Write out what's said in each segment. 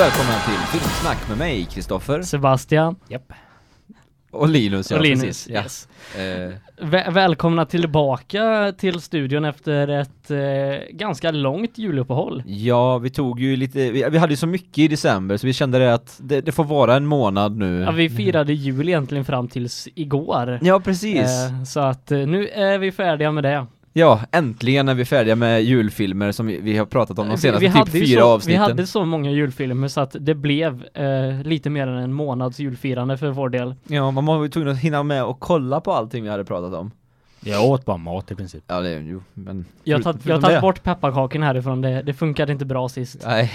Och välkomna till Filmsnack med mig, Kristoffer. Sebastian Japp. Och Linus, ja och Linus. precis. Ja. Yes. Eh, Vä- välkomna tillbaka till studion efter ett eh, ganska långt juluppehåll. ja, vi tog ju lite, vi, vi hade ju så mycket i december så vi kände det att det, det får vara en månad nu. Ja, vi firade jul egentligen fram tills igår. Ja, precis. Eh, så att eh, nu är vi färdiga med det. Ja, äntligen är vi färdiga med julfilmer som vi, vi har pratat om de Vi- senaste vi typ hade ju fyra så, avsnitten. Vi hade så många julfilmer så att det blev eh, lite mer än en månads julfirande för vår del. Ja, man var ju tvungen att hinna med och kolla på allting vi hade pratat om. Jag åt bara mat i princip. Ja, det, jo, men... Jag har tagit, bort pepparkakorna härifrån, det, det funkade inte bra sist. Nej,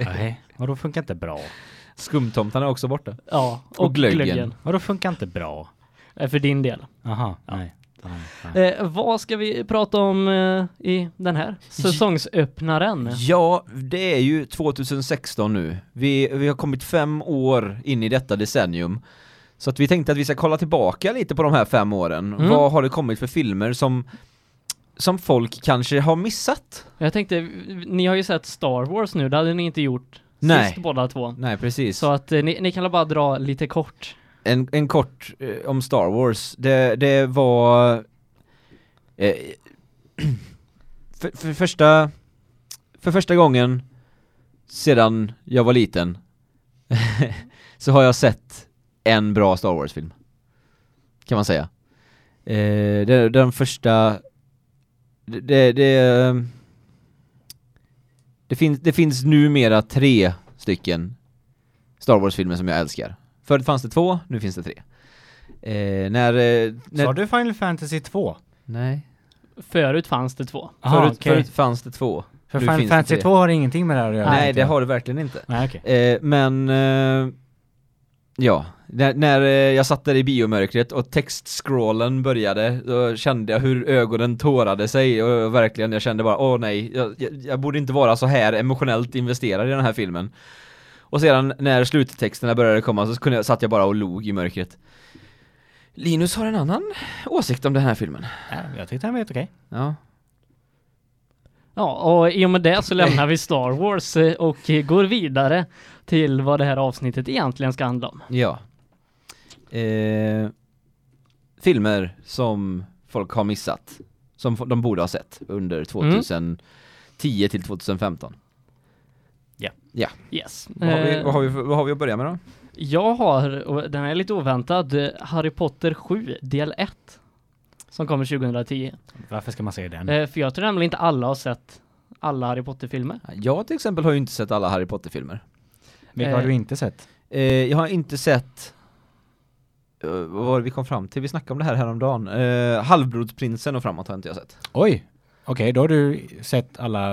Nej, vadå funkar inte bra? skumtomtarna är också borta. Ja, och, Och glöggen. glöggen. Vadå funkar inte bra? Eh, för din del. Aha, nej, nej. Eh, vad ska vi prata om eh, i den här säsongsöppnaren? Ja, det är ju 2016 nu. Vi, vi har kommit fem år in i detta decennium. Så att vi tänkte att vi ska kolla tillbaka lite på de här fem åren. Mm. Vad har det kommit för filmer som, som folk kanske har missat? Jag tänkte, ni har ju sett Star Wars nu, det hade ni inte gjort Nej. sist båda två. Nej, precis. Så att eh, ni, ni kan bara dra lite kort. En, en kort eh, om Star Wars. Det, det var... Eh, för, för första... För första gången sedan jag var liten så har jag sett en bra Star Wars-film. Kan man säga. Eh, det, den första... Det... Det, det, det, finns, det finns numera tre stycken Star Wars-filmer som jag älskar. Förut fanns det två, nu finns det tre. Eh, när... Eh, när Sa du Final Fantasy 2? Nej. Förut fanns det två. Aha, förut, okej. förut fanns det två. För nu Final Fantasy tre. 2 har ingenting med det här att göra. Nej, det har det verkligen inte. Nej, okej. Eh, men... Eh, ja, när, när eh, jag satt där i biomörkret och textscrollen började, då kände jag hur ögonen tårade sig och verkligen, jag kände bara, åh nej, jag, jag, jag borde inte vara så här emotionellt investerad i den här filmen. Och sedan när sluttexterna började komma så kunde jag, satt jag bara och log i mörkret. Linus har en annan åsikt om den här filmen. Ja, jag tyckte den var helt okej. Ja. Ja, och i och med det så lämnar vi Star Wars eh, och går vidare till vad det här avsnittet egentligen ska handla om. Ja. Eh, filmer som folk har missat. Som de borde ha sett under 2010 till 2015. Yes. Vad har, vi, Eh, vad, har vi, vad har vi att börja med då? Jag har, och den är lite oväntad, eh, Harry Potter 7 del 1. Som kommer 2010. Varför ska man se den? Eh, för jag tror nämligen inte alla har sett alla Harry Potter-filmer. Jag till exempel har ju inte sett alla Harry Potter-filmer. Vilka har eh, du inte sett? Eh, jag har inte sett vad var det vi kom fram till? Vi snackade om det här häromdagen. Eh, Halvblodsprinsen och framåt har inte jag sett. Oj! Okej, då har du sett alla,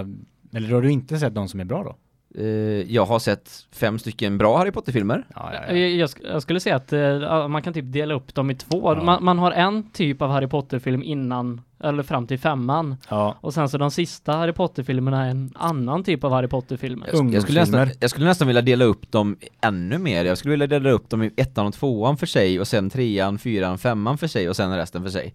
eller då har du inte sett de som är bra då? Eh, jag har sett fem stycken bra Harry Potter-filmer. Ja, Eh, Jag, sk- jag skulle säga att eh, man kan typ dela upp dem i två. Ja. Man, man har en typ av Harry Potter-film innan, eller fram till femman. ja. Och sen så de sista Harry Potter-filmerna är en annan typ av Harry Potter-filmer. Jag, jag, skulle nästan, Ungdomsfilmer. jag skulle nästan vilja dela upp dem ännu mer. Jag skulle vilja dela upp dem i ettan och tvåan för sig och sen trean, fyran, femman för sig och sen resten för sig.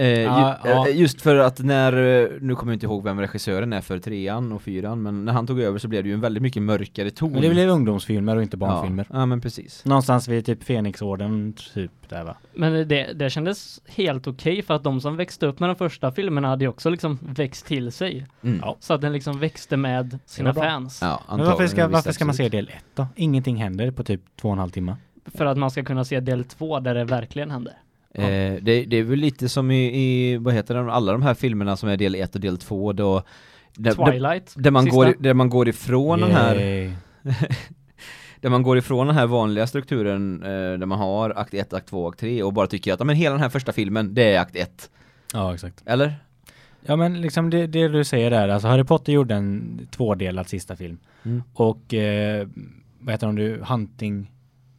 Eh, ju, ja. eh, just för att när, eh, nu kommer jag inte ihåg vem regissören är för trean och fyran, men när han tog över så blev det ju en väldigt mycket mörkare ton. Men det blev ungdomsfilmer och inte barnfilmer. Ja, ja men precis. Någonstans vid typ Fenixorden, typ där va? Men det, det kändes helt okej för att de som växte upp med de första filmerna hade ju också liksom växt till sig. Mm. Ja. Så att den liksom växte med sina fans. Ja, Men varför ska, varför ska man se del 1 då? Ingenting händer på typ två och en halv timme. För att man ska kunna se del två där det verkligen händer. Eh, det, det är väl lite som i, i, vad heter det, alla de här filmerna som är del 1 och del 2 då där, där, Twilight. där, man sista. går, där man går ifrån den här Yay. där man går ifrån den här vanliga strukturen eh, där man har akt 1, akt 2, akt 3 och bara tycker att men hela den här första filmen, det är akt 1. Ja, exakt. Eller? Ja, men liksom det, det du säger där, alltså Harry Potter gjorde en tvådelad sista film. Mm. Och, eh, vad heter de nu? Hunting,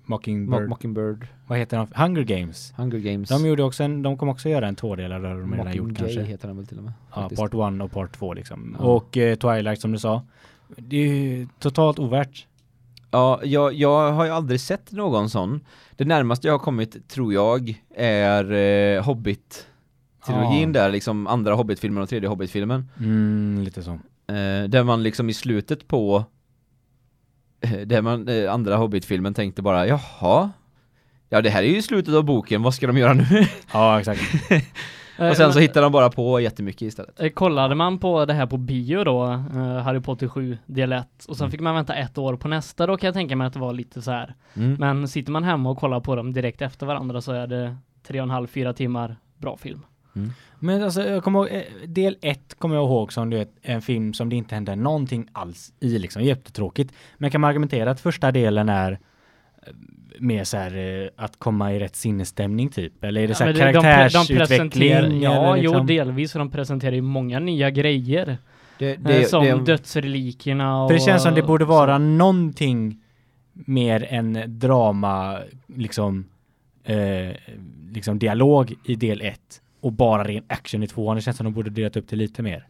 Mockingbird, Mo- Mockingbird, vad heter de? Hunger Games. Hunger Games. De gjorde också en, de kommer också göra en tvådelad, eller de redan gjort kanske. heter den väl till och med. Ja, faktiskt. part 1 och part 2 liksom. Ja. Och eh, Twilight som du sa. Det är ju totalt ovärt. Ja, jag, jag har ju aldrig sett någon sån. Det närmaste jag har kommit, tror jag, är eh, Hobbit trilogin Ja. där, liksom andra Hobbit-filmen och tredje Hobbit-filmen. Mm, lite så. Eh, där man liksom i slutet på där man, eh, andra Hobbit-filmen tänkte bara, jaha, ja det här är ju slutet av boken, vad ska de göra nu? Ja, exakt. och sen så hittar de bara på jättemycket istället. Eh, Kollade man på det här på bio då, eh, Harry Potter 7 del 1, och sen Mm. fick man vänta ett år på nästa, då kan jag tänka mig att det var lite så här. Mm. Men sitter man hemma och kollar på dem direkt efter varandra så är det tre och en halv, fyra timmar bra film. Men alltså, jag kommer ihåg, eh, del ett kommer jag ihåg som du vet, en film som det inte händer någonting alls i liksom, jättetråkigt. Men kan man argumentera att första delen är eh, mer så här eh, att komma i rätt sinnesstämning typ? Eller är det så här de de karaktärsutveckling? Ja, eller jo liksom? delvis, och de presenterar ju många nya grejer. Det, det, som det, dödsrelikerna och... För det känns som det borde vara så. någonting mer än drama, liksom, eh, liksom dialog i del ett och bara ren action i tvåan. Det känns som de borde delat upp det lite mer.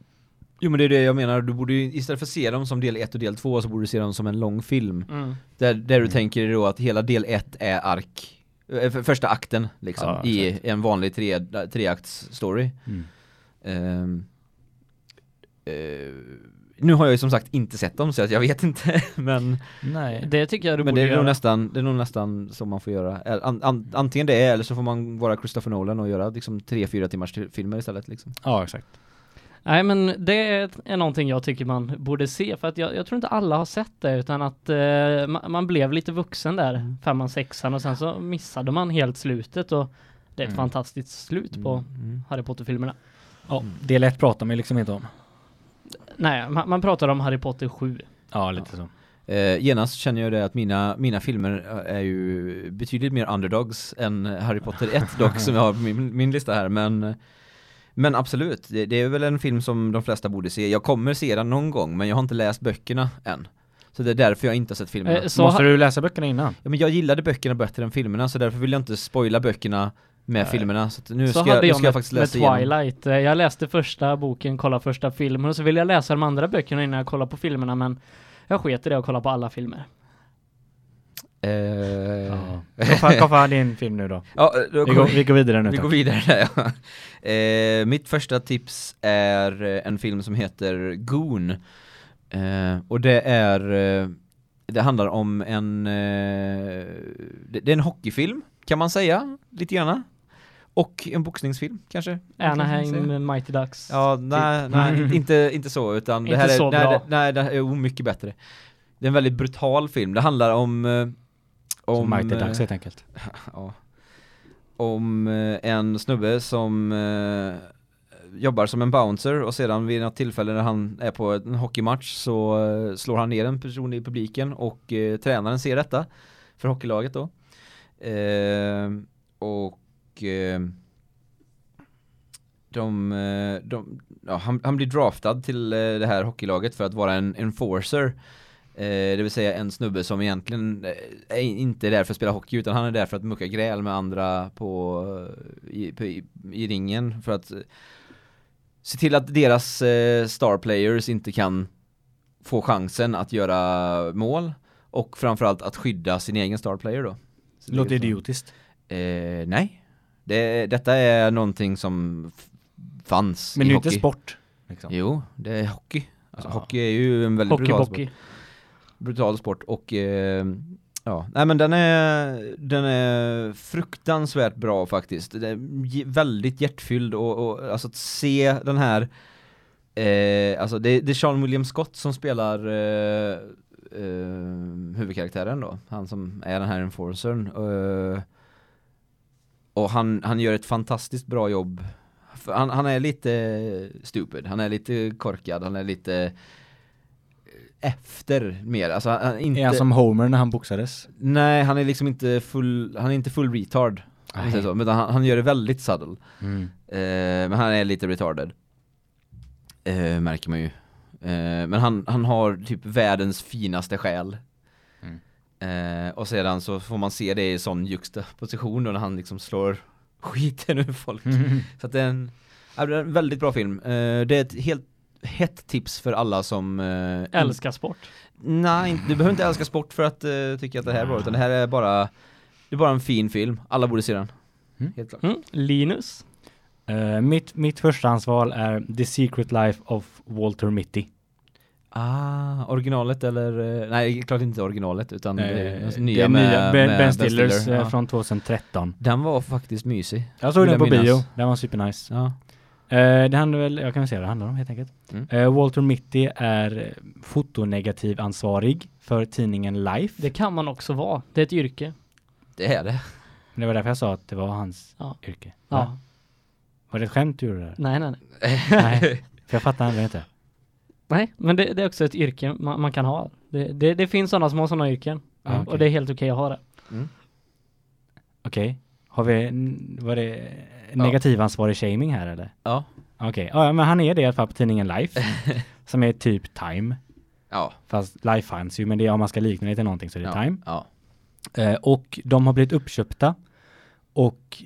Jo men det är det jag menar, du borde ju istället för att se dem som del 1 och del 2 så borde du se dem som en lång film. Mm. Där, där du Mm. tänker då att hela del 1 är ark, eh, för- första akten liksom, Ja, i en vanlig tre, treakts story. Mm. Ehm, eh, nu har jag ju som sagt inte sett dem så att jag vet inte, men, Nej. Det tycker jag du men borde det är, nog nästan, det är nog nästan som man får göra. An, an, antingen det eller så får man vara Christopher Nolan och göra liksom 3-4 timmars filmer istället liksom. Ja, exakt. Nej men det är, är någonting jag tycker man borde se för att jag, jag tror inte alla har sett det utan att eh, man, man blev lite vuxen där, femman, sexan och sen så missade man helt slutet och det är ett Mm. fantastiskt slut på Mm. Harry Potter-filmerna. Ja, del ett pratar man ju liksom inte om. Nej, man, man pratar om Harry Potter 7. Ja, lite så. Eh, genast känner jag det att mina, mina filmer eh, är ju betydligt mer underdogs än Harry Potter 1 dock som jag har på min, min lista här men men absolut, det, det är väl en film som de flesta borde se. Jag kommer se den någon gång men jag har inte läst böckerna än. Så det är därför jag inte har sett filmerna. Eh, så Måste du läsa böckerna innan? Ja, men jag gillade böckerna bättre än filmerna så därför vill jag inte spoila böckerna med Nej. filmerna. Så nu så ska, hade jag, nu jag ska med, jag faktiskt med läsa igenom. Twilight. Eh, Jag läste första boken, kollade första filmen och så ville jag läsa de andra böckerna innan jag kollade på filmerna men jag sket i det och kollade på alla filmer. Eh, Ja. Koffa, Koffa, din film nu då. ja, då Vi går, vi går vidare nu Vi tack. går vidare där, ja. eh, Mitt första tips är eh, en film som heter Goon eh, Och det är eh, Det handlar om en eh, det, det är en hockeyfilm kan man säga, lite granna Och en boxningsfilm kanske. Anaheim Mighty Ducks. Ja, nej, nej inte, inte så utan det Inte här är, så nej, nej, det här är mycket bättre Det är en väldigt brutal film, det handlar om eh, Som om Mighty eh, Ducks helt enkelt. ja, om eh, en snubbe som eh, jobbar som en bouncer och sedan vid något tillfälle när han är på en hockeymatch så eh, slår han ner en person i publiken och eh, tränaren ser detta för hockeylaget då. Eh, och eh, de, eh, de ja, han, han blir draftad till eh, det här hockeylaget för att vara en enforcer. Eh, det vill säga en snubbe som egentligen är inte är där för att spela hockey utan han är där för att mucka gräl med andra på, i, på, i, i ringen för att se till att deras eh, star players inte kan få chansen att göra mål och framförallt att skydda sin egen star player då. Så Låter så- idiotiskt. Eh, nej. Det, detta är någonting som fanns Men i det är hockey. inte sport. Liksom. Jo, det är hockey. Alltså, Ja. Hockey är ju en väldigt brutal sport, Hockey-bockey. brutal sport och eh, ja, nej men den är den är fruktansvärt bra faktiskt. Väldigt hjärtfylld och, och alltså att se den här eh, alltså det, det är Sean William Scott som spelar eh, eh, huvudkaraktären då, han som är den här enforcern. Eh, och han, han gör ett fantastiskt bra jobb. Han, han är lite stupid, han är lite korkad, han är lite efter mer, alltså han, inte Är han som Homer när han boxades? Nej, han är liksom inte full, han är inte full retard så, men han, han gör det väldigt subtle Mm. eh, Men han är lite retarded eh, Märker man ju eh, Men han, han har typ världens finaste själ. Eh, Och sedan så får man se det i sån juxtaposition då när han liksom slår skiten ur folk Så att det är en, det är en väldigt bra film eh, Det är ett helt hett tips för alla som eh, Älskar sport. Nej, du behöver inte älska sport för att uh, tycka att det här är bra, utan det här är bara Det är bara en fin film, alla borde se den Mm. Helt klart Mm. Linus. Eh, mitt, mitt förstahandsval är The Secret Life of Walter Mitty. Ah, originalet eller, eh, nej klart inte originalet utan det är Eh, alltså det nya är med, nya Ben, med ben Stillers Stiller. eh, Ja. från 2013. Den var faktiskt mysig. Jag såg den på minnas. bio, den var supernice. Ja. Eh, det handlar väl, jag kan väl säga vad det handlar om helt enkelt. Mm. Walter Mitty är eh, fotonegativ ansvarig för tidningen Life. Det kan man också vara. Det är ett yrke. Det är det. Det var därför jag sa att det var hans Ja. yrke. Ja. Va? Var det ett skämt du gjorde där? Nej, nej, nej. Nej. För jag fattar ändå inte. Nej, men det, det är också ett yrke man, man kan ha. Det, det, det finns sådana som har sådana yrken. Ja, okej. Och det är helt okej att ha det. Okej. Har vi, var det negativansvarig shaming här eller? Ja. Okej, ja men han är det i alla fall på tidningen Life. som är typ Time. Ja. Fast Life fanns ju, men det är, om man ska likna det till någonting så är det ja. Time. Ja. Eh, och de har blivit uppköpta och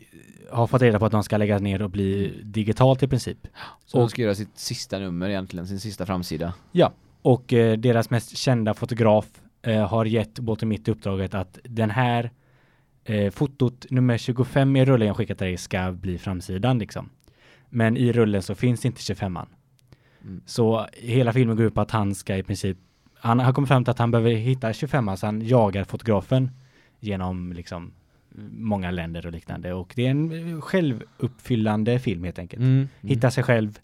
har fått reda på att de ska läggas ner och bli digitalt i princip. Så de Och- ska göra sitt sista nummer egentligen, sin sista framsida. Ja, och eh, deras mest kända fotograf eh, har gett Walter Mitty uppdraget att den här eh, fotot nummer 25 i rullen jag skickat till dig ska bli framsidan liksom. Men i rullen så finns inte 25an. Mm. Så hela filmen går ut på att han ska i princip, han har kommit fram till att han behöver hitta 25an så han jagar fotografen genom liksom många länder och liknande. Och det är en eh, självuppfyllande film helt enkelt. Mm. Hitta sig själv,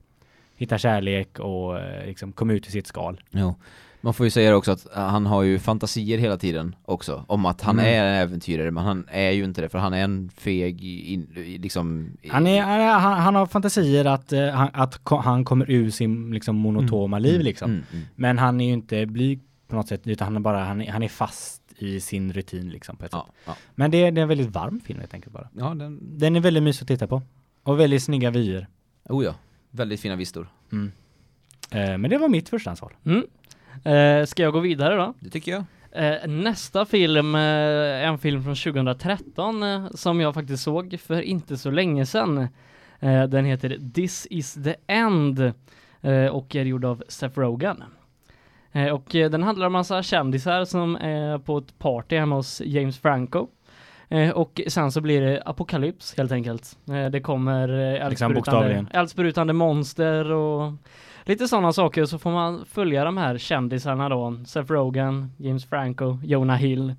hitta kärlek och eh, liksom komma ut i sitt skal. Jo. Man får ju säga också att uh, han har ju fantasier hela tiden också om att han Mm. är en äventyrare men han är ju inte det för han är en feg in, liksom Han, är, han, han, har fantasier att, eh, han, att han kommer ur sin liksom, monotoma liv liksom. Mm, mm. Men han är ju inte blyg på något sätt utan han är bara, han han är fast i sin rutin liksom på ett sätt. Ja, ja. Men det, är- det är en väldigt varm film helt enkelt bara. ja, den, Den är väldigt mysig att titta på. Och väldigt snygga vyer. oh ja, väldigt fina vistor. Mm. Eh, men det var mitt första ansvar. Mm. Eh, ska jag gå vidare då? Det tycker jag. Eh, nästa film eh, är en film från 2013 eh, som jag faktiskt såg för inte så länge sedan. Eh, den heter This is the end eh, och är gjord av Seth Rogen. Eh, och eh, den handlar om massa kändisar som är på ett party hemma hos James Franco. Eh, och sen så blir det apokalyps helt enkelt. Det kommer Liksom eldsprutande, monster och lite sådana saker så får man följa de här kändisarna då. Seth Rogen, James Franco, Jonah Hill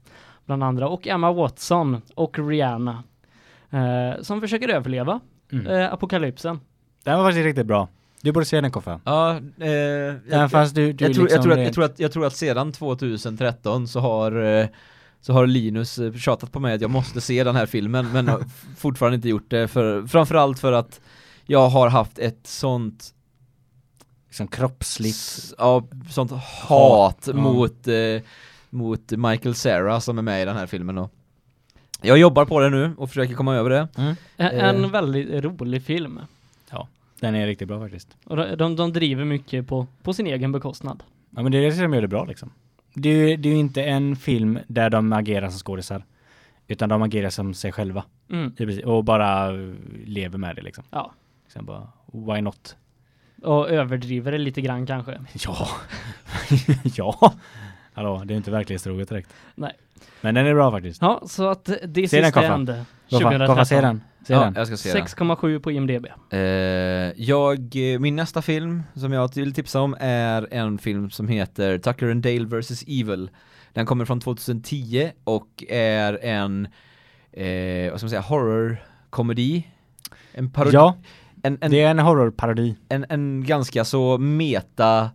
bland andra och Emma Watson och Rihanna. Som försöker överleva Mm. apokalypsen. Den var faktiskt riktigt bra. Du borde se den Koffe. Ja, eh, jag, fast du, du jag, tror, jag, liksom tror att, jag, tror att, jag tror att sedan 2013 så har eh, så har Linus eh, tjatat på mig att jag måste se den här filmen men har fortfarande inte gjort det för framförallt för att jag har haft ett sånt liksom kroppsligt. s- ja, sånt hat ja. mot eh, mot Michael Cera som är med i den här filmen och jag jobbar på det nu och försöker komma över det. Mm. En, en Eh. väldigt rolig film. Den är riktigt bra faktiskt. Och de, de, de driver mycket på, på sin egen bekostnad. Ja men det är det som gör det bra liksom. Det är ju det är inte en film där de agerar som skådisar. Utan de agerar som sig själva. Mm. Och bara eh, lever med det liksom. Ja. Sen bara, why not? Och överdriver det lite grann kanske. Ja. ja. Hallå, det är inte verklighetstroget direkt. Nej. Men den är bra faktiskt. Ja, så att This Se is den, the end. Koffa, 2013. Koffa, se den. Se ja, den. jag ska se den. 6,7 på IMDB. Eh, jag, eh, min nästa film som jag vill tipsa om är en film som heter Tucker and Dale vs. Evil. Den kommer från 2010 och är en, eh, vad ska man säga, horror-komedi. En parodi, Ja, en, en, det är en horrorparodi. en, en ganska så meta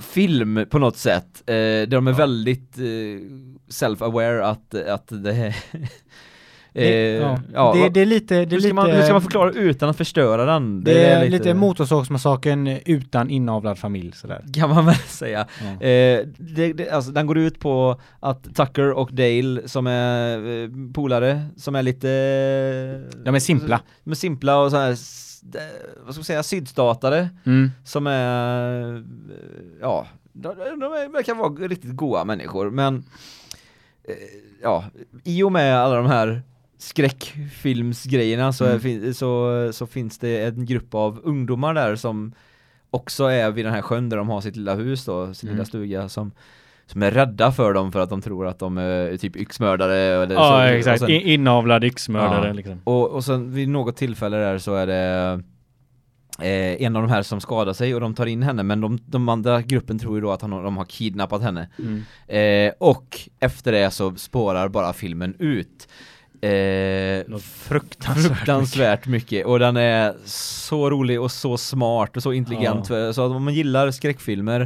film på något sätt. Eh, där de är Ja. väldigt eh, self-aware att, att det är eh, Det, ja. ja, det, det är lite, det är hur, ska lite, man, hur ska man förklara utan att förstöra den? Det är lite motorsågsmassakern utan inavlad familj sådär. kan man väl säga. Ja. Eh, det, det, alltså, den går ut på att Tucker och Dale som är eh, polare, som är lite... De är simpla. De är simpla och så här, vad ska man säga, sydstatare Mm. som är, eh, ja, de, verkar vara riktigt goa människor men eh, ja, i och med alla de här skräckfilmsgrejerna så, Mm. så, så finns det en grupp av ungdomar där som också är vid den här sjön där de har sitt lilla hus då, sin Mm. lilla stuga som som är rädda för dem för att de tror att de är typ yxmördare eller Ja, så, exakt. och sen- In- Inavlad yxmördare Ja. liksom. och, och sen vid något tillfälle där så är det eh, en av de här som skadar sig och de tar in henne men de, de andra gruppen tror ju då att han, de har kidnappat henne. Mm. Eh, och efter det så spårar bara filmen ut. Eh, Något fruktansvärt. fruktansvärt mycket och den är så rolig och så smart och så intelligent så att om man gillar skräckfilmer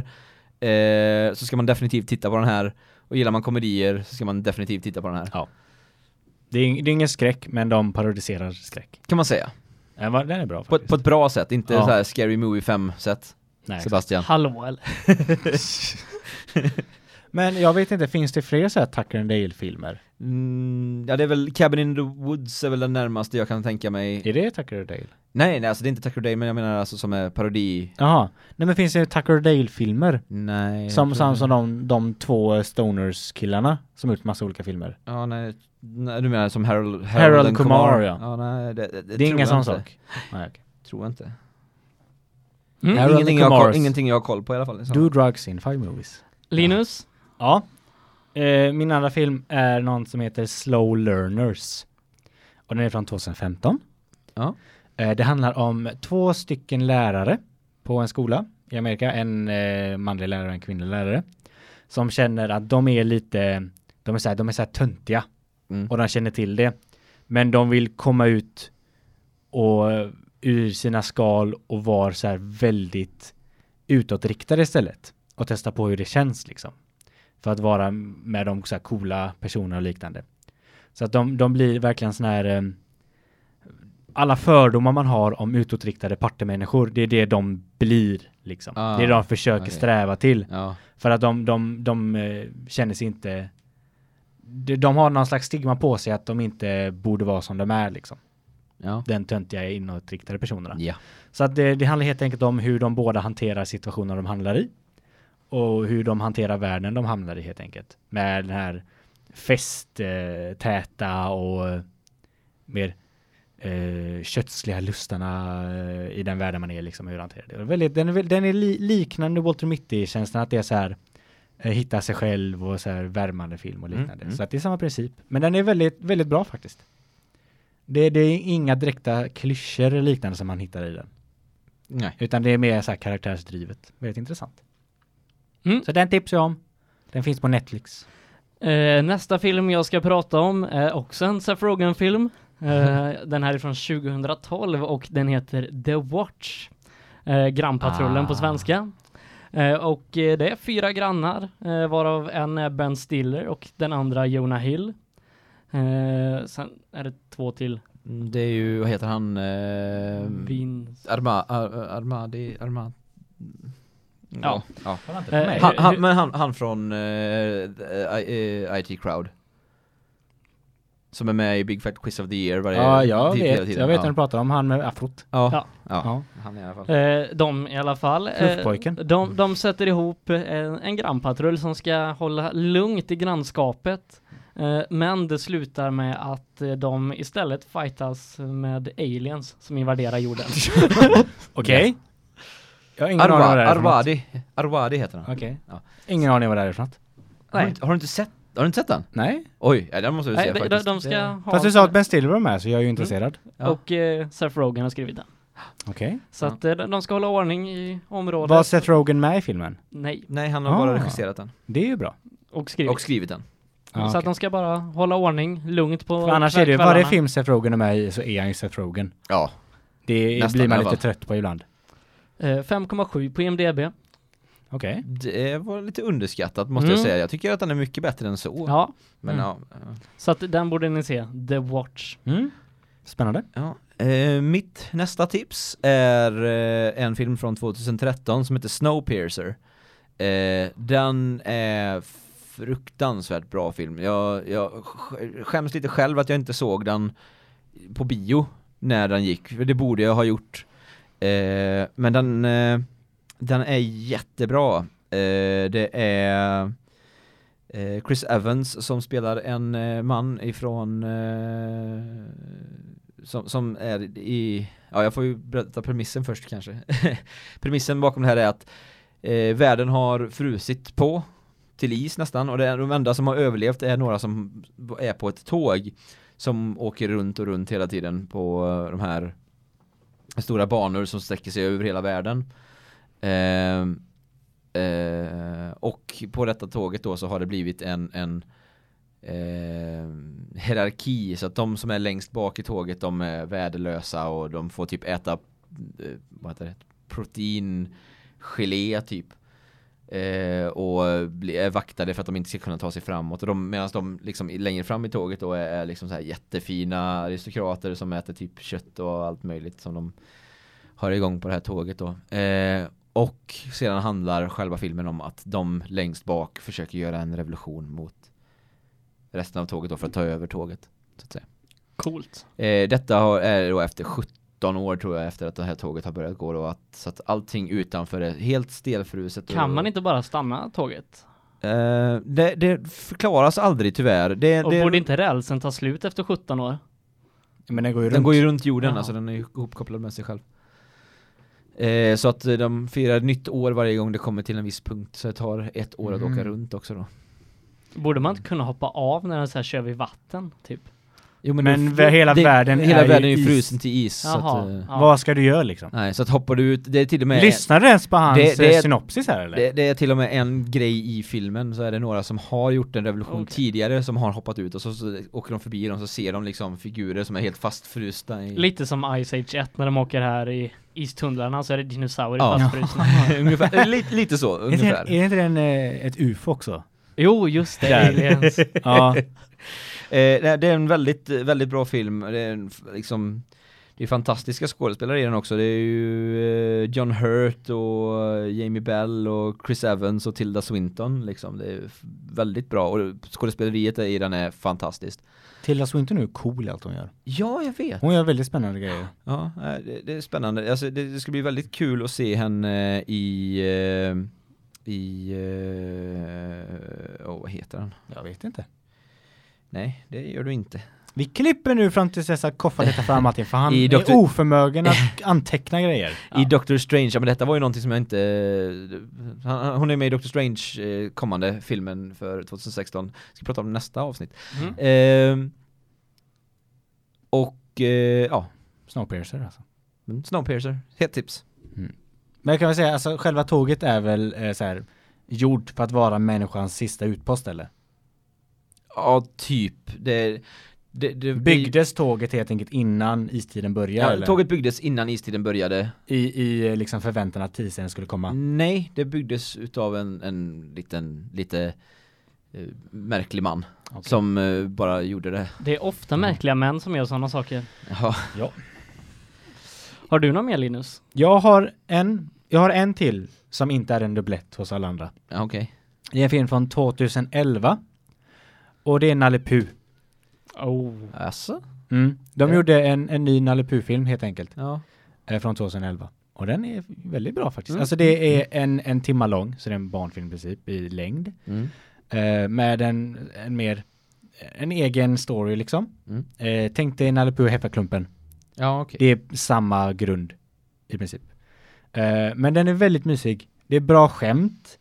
eh, så ska man definitivt titta på den här och gillar man komedier så ska man definitivt titta på den här. Det är, det är ingen skräck, men de parodiserar skräck. Kan man säga. Den, var, den är bra På, på ett bra sätt, inte Ja. så här Scary Movie 5 sätt. Nej. Sebastian. Hallå eller? Men jag vet inte, finns det fler så här Tucker and Dale-filmer? Mm, ja det är väl Cabin in the Woods är väl den närmaste jag kan tänka mig. Är det Tucker and Dale? Nej, nej alltså det är inte Tucker Day men jag menar alltså som är parodi. Jaha. Nej men finns det Tucker and Dale-filmer? Nej. Som, som, som de, de två Stoners-killarna som har gjort massa olika filmer. Ja nej, nej, du menar som Harold, Harold and Kumar, ja. Ja nej, det, det, Det, är tror ingen jag sån sak? Nej, okej. Tror inte. Mm. Harold Ingenting jag, har Kumars. koll, ingenting jag har koll på i alla fall. Så. Do drugs in five movies. Linus? Ja. Eh, min andra film är någon som heter Slow Learners. Och den är från 2015. Ja. Eh, det handlar om två stycken lärare på en skola i Amerika. En eh, manlig lärare och en kvinnlig lärare. Som känner att de är lite, de är så här, de är så här töntiga. Mm. Och de känner till det. Men de vill komma ut och ur sina skal och vara så här väldigt utåtriktade istället. Och testa på hur det känns liksom. För att vara med de så här coola personerna och liknande. Så att de, de blir verkligen sån här eh, alla fördomar man har om utåtriktade partemänniskor, det är det de blir liksom. Ah, det är det de försöker okej. sträva till. Ja. För att de, de, de eh, känner sig inte... De, de har någon slags stigma på sig att de inte borde vara som de är liksom. Ja. Den töntiga inåtriktade personerna. Ja. Så att det, det handlar helt enkelt om hur de båda hanterar situationer de handlar i. Och hur de hanterar världen de hamnar i helt enkelt. Med den här festtäta och eh, mer eh, kötsliga lustarna eh, i den världen man är liksom hur hanterar det. Väldigt, den är, den är li, liknande Walter Mitty-känslan att det är så här eh, hitta sig själv och så här värmande film och Mm, liknande. mm. Så att det är samma princip. Men den är väldigt, väldigt bra faktiskt. Det, det är inga direkta klyschor eller liknande som man hittar i den. Nej. Utan det är mer så här karaktärsdrivet. Väldigt intressant. Mm. Så den tipsar jag om. Den finns på Netflix. Eh, nästa film jag ska prata om är också en Seth Rogen-film. Eh, den här är från 2012 och den heter The Watch. Eh, grannpatrullen på Ah. svenska. Eh, och eh, det är fyra grannar, eh, varav en är Ben Stiller och den andra Jonah Hill. Eh, sen är det två till. Mm, Det är ju, vad heter han? Eh, Vince. Arma, Ar, Armadi, Arma... Ja. ja. Eh, Han, han, men han, han från eh, I- eh, IT Crowd. Som är med i Big Fat Quiz of the Year varje Ja, jag tid- hela vet. Jag vet ja. när du pratar om han med afrot. Ja. Ja. Ja. Han är i alla fall. Eh, de i alla fall. Eh, de, de sätter ihop eh, en grannpatrull som ska hålla lugnt i grannskapet. Eh, men det slutar med att eh, de istället fightas med aliens som invaderar jorden. Okej. Jag har ingen aning Arwa, vad det är. Arwadi. Arwadi heter han. Okej. Ja. Ingen aning vad det är för något. Har, du, Nej. inte- har du inte sett Har du inte sett den? Nej. Oj, ja, den måste du se Nej, de, de, faktiskt. de ska Det- ha... Fast du sa att Ben Stiller var med så jag är ju intresserad. Ja. Och eh, Seth Rogen har skrivit den. Okej. Så att eh, de ska hålla ordning i området. Var Seth Rogen med i filmen? Nej, Nej, han har bara Ah. regisserat den. Det är ju bra. och skrivit. Och skrivit den. Ja, så att okej. de ska bara hålla ordning, lugnt på För annars är det ju, kvällarna. varje film Seth Rogen är med i så är han ju Seth Rogen. Ja. Det Nästan blir man i alla lite fall. trött på ibland. Eh, 5,7 på IMDB. Okej. Det var lite underskattat måste Mm. jag säga. Jag tycker att den är mycket bättre än så. Ja, Men Mm. ja. så att den borde ni se. The Watch. Mm. Spännande. ja. Eh, mitt nästa tips är eh, en film från 2013 som heter Snowpiercer. Eh, den är fruktansvärt bra film. Jag, jag sk- skäms lite själv att jag inte såg den på bio när den gick, för det borde jag ha gjort. Eh, men den, eh, den är jättebra. Eh, det är eh, Chris Evans som spelar en eh, man ifrån eh, som, som är i, ja jag får ju berätta premissen först kanske. premissen bakom det här är att eh, världen har frusit på till is nästan och det är, de enda som har överlevt är några som är på ett tåg som åker runt och runt hela tiden på de här stora banor som sträcker sig över hela världen. Eh, eh, och på detta tåget då så har det blivit en, en eh, hierarki så att de som är längst bak i tåget de är värdelösa och de får typ äta eh, vad heter det? proteingelé typ. Eh, och bli, är vaktade för att de inte ska kunna ta sig framåt och de, medan de liksom längre fram i tåget då är, är liksom så här jättefina aristokrater som äter typ kött och allt möjligt som de har igång på det här tåget då. Eh, och sedan handlar själva filmen om att de längst bak försöker göra en revolution mot resten av tåget då för att ta över tåget. Så att säga. Coolt. Eh, detta har, är då efter 17 år tror jag efter att det här tåget har börjat gå då att, så att allting utanför är helt stelfruset. Kan och, man inte bara stanna tåget? Eh, det, det förklaras aldrig tyvärr. Det, Och det, borde inte rälsen ta slut efter 17 år? Men den går ju den runt. går ju runt jorden, Ja. alltså den är ju ihopkopplad med sig själv. Eh, så att eh, de firar nytt år varje gång det kommer till en viss punkt. Så det tar ett år att Mm. åka runt också då. Borde man inte kunna hoppa av när den så här kör vid vatten, typ? Jo, Men då- hela världen hela är världen är ju frusen till is. Så att, Jaha. eh, Ja. Vad ska du göra liksom? nej, så att hoppar du ut, det är till och med Lyssnar du ens på hans Det- det- eh, synopsis här eller? det, det är till och med en grej i filmen så är det några som har gjort en revolution Okej. tidigare som har hoppat ut och så, så åker de förbi dem så ser de liksom figurer som är helt fastfrusna i Lite som Ice Age 1 när de åker här i istunnlarna så är det dinosaurier Ja. fastfrusna. ungefär, eh, lite, lite så, är, inte, ungefär. är inte den eh, ett ufo också? Jo, just det, aliens. ja. Eh, det är en väldigt, väldigt bra film. Det är en, liksom det är fantastiska skådespelare i den också. Det är ju eh, John Hurt och eh, Jamie Bell och Chris Evans och Tilda Swinton liksom. Det är väldigt bra och skådespeleriet i den är fantastiskt. Tilda Swinton är ju cool i allt hon gör. Ja, jag vet. Hon gör väldigt spännande grejer. Ja, eh, det, det är spännande. Alltså, det, det ska bli väldigt kul att se henne i eh, i eh, oh, vad heter han? Jag vet inte. Nej, det gör du inte. Vi klipper nu fram till dess att Koffa letar fram Martin för han I är oförmögen att anteckna grejer. I Doctor Strange, ja men detta var ju någonting som jag inte eh, han- Hon är med i Doctor Strange eh, kommande filmen för 2016 Ska prata om nästa avsnitt Mm. Ehm, Och eh, ja Snowpiercer alltså. men Snowpiercer, helt tips Men jag kan väl säga, alltså själva tåget är väl eh, så här gjort för att vara människans sista utpost eller? Ja, typ det, det, det Byggdes tåget helt enkelt innan istiden började ja, eller? Tåget byggdes innan istiden började I, i liksom förväntan att tiden skulle komma? Nej, det byggdes utav en, en liten, lite eh, märklig man Okej. Som eh, bara gjorde det Det är ofta märkliga män som gör sådana saker. Ja, Har du någon mer Linus? Jag har en, jag har en till som inte är en dubblett hos alla andra. ja okej Det är en film från 2011 och det är Nalle Puh. Oh. Alltså? Mm. De Ja. gjorde en, en ny Nalle Puh-film helt enkelt Ja eh, från 2011. Och den är väldigt bra faktiskt. Mm. Alltså det är en, en timma lång, så det är en barnfilm i princip i längd. mm. Eh, med en, en mer, en egen story liksom. Mm. Eh, tänk dig Nalle Puh och Hepparklumpen. Ja okej Det är samma grund i princip. Eh, men den är väldigt mysig. Det är bra skämt.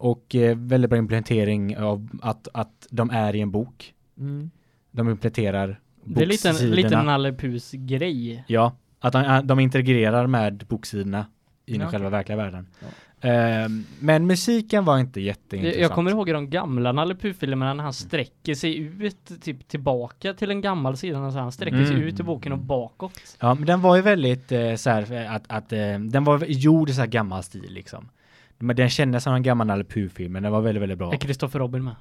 Eh, och eh, väldigt bra implementering av att, att de är i en bok. mm. De implementerar Det är lite en liten Nalle grej. Ja, att de, de integrerar med boksidorna i den Ja, själva verkliga världen. Ja. Eh, men musiken var inte jätteintressant. Jag kommer ihåg i de gamla Nalle Puh-filmerna när han sträcker sig ut typ tillbaka till en gammal sida. Alltså han sträcker sig Mm. ut i boken och bakåt. Ja, men den var ju väldigt eh, så här, eh, att, att eh, den var gjord i så här gammal stil liksom. Men den kändes som en gammal Nalle Puh-film, men den var väldigt, väldigt bra. Är Christopher Robin med?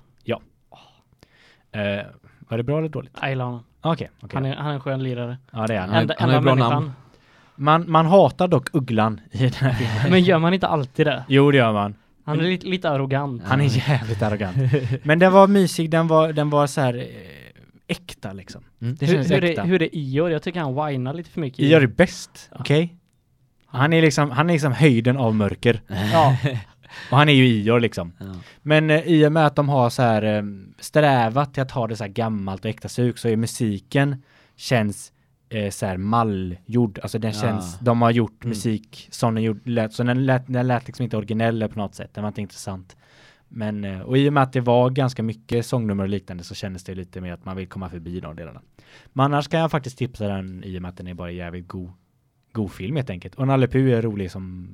Eh, var det bra eller dåligt? Jag gillar honom. Okej, okej. Han, är, han är en skön lirare. Ja, det är han. Han är- Enda, han har bra människan. namn. Man, man hatar dock Ugglan i den här filmen. Men gör man inte alltid det? jo, det gör man. Han är lite, lite arrogant. Han är jävligt arrogant. Men den var mysig, den var, den var så här eh, äkta liksom. Mm. Det hur, känns hur, äkta. är, hur är Ior? Jag tycker han whinar lite för mycket. Ior är bäst, Ja. okej? Han är liksom, han är liksom höjden av mörker. Ja, Och han är ju Ior liksom. Ja. Men eh, i och med att de har så här eh, strävat till att ha det så här gammalt och äkta sug så är musiken känns eh, så här mallgjord. Alltså den Ja. känns, de har gjort Mm. musik som den gjorde, lät, så den lät, den lät liksom inte originell på något sätt. Den var inte intressant. Men, eh, och i och med att det var ganska mycket sångnummer och liknande så kändes det lite mer att man vill komma förbi de delarna. Men annars kan jag faktiskt tipsa den i och med att den är bara jävligt god, god film helt enkelt. Och Nalle Puh är rolig som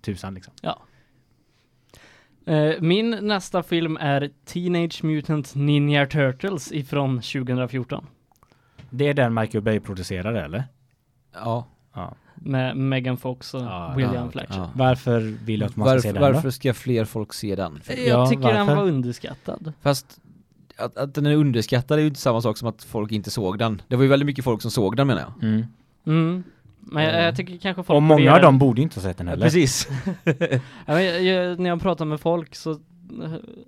tusan liksom. Eh, min nästa film är Teenage Mutant Ninja Turtles ifrån 2014 Det är den Michael Bay producerade eller? Ja. Ja. med Megan Fox och Ja, William ja, Fletcher. ja. Varför vill du att man ska se Varför, den varför då? ska fler folk se den? Jag Ja, tycker den varför? var underskattad. Fast att, att den är underskattad är ju inte samma sak som att folk inte såg den. Det var ju väldigt mycket folk som såg den menar jag. Mm. Mm. Men jag, jag tycker kanske folk Och många av dem borde inte ha sett den heller. Precis. Ja, men jag, jag, när jag pratar med folk så eh,